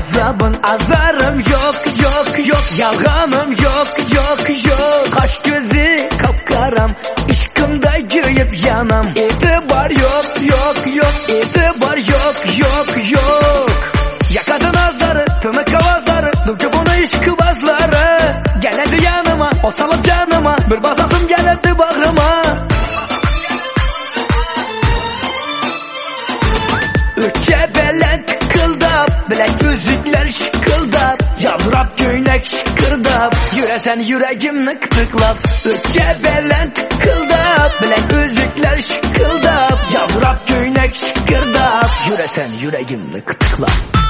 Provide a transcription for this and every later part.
hesabın Azarım. Yok yok yok Yalanım yok yok yok. Kaş gözü kapkaram İşkımda göğüp yanam. İtibar yok yok yok İtibar yok yok yok. Ya kadın azları tınık avazları Dur bunu işkı bazları. Geledi yanıma o salıp canıma Bir basasım geledi bağrıma Yüresen yüreğim tıklap Üçe belen tıkıldap Bilek yüzükler şıkıldap Yavrap göğnek şıkırdap Yüresen yüreğim tıklap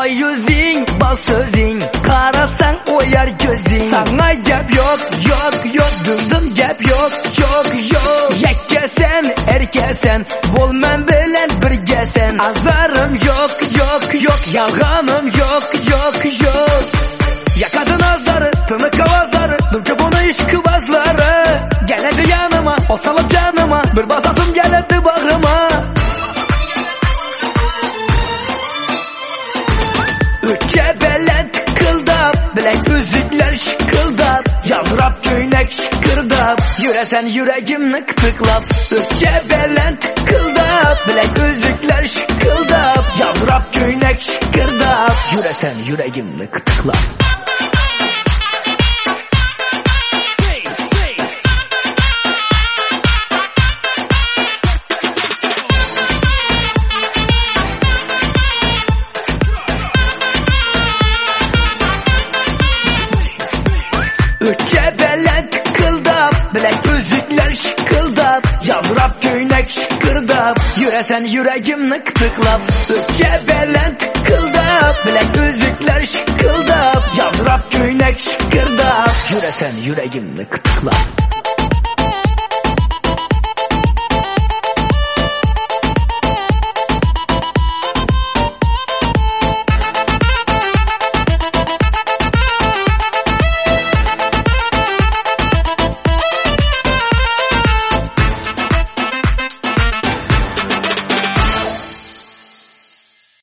Ay yüzün, bal sözün Karasan oyar gözün. Sana gep yok, yok, yok Dıldım gep yok, yok, yok. Yekkesen, erkesen Bol men bilen birgesen Azarım yok, yok, yok Yalganım yok, yok, yok. Ya kadın azları, tınık avazları ki bunu iş kıvazları. Geledi yanıma, o salıp canıma Üçe belen tıkıldap Bilek üzükler şıkıldap. Yavrap göğnek şıkırdap Yüresen yüreğim tıklap. Üçe belen tıkıldap Bilek üzükler şıkıldap. Yavrap göğnek şıkırdap Yüresen yüreğim tıklap Üçe belen tıkıldap Bilek yüzükler şıkıldap Yavrap göğnek şıkırdap Yüresen yüreğim tıklap. Üçe belen tıkıldap Bilek yüzükler şıkıldap Yavrap göğnek şıkırdap Yüresen yüreğim tıklap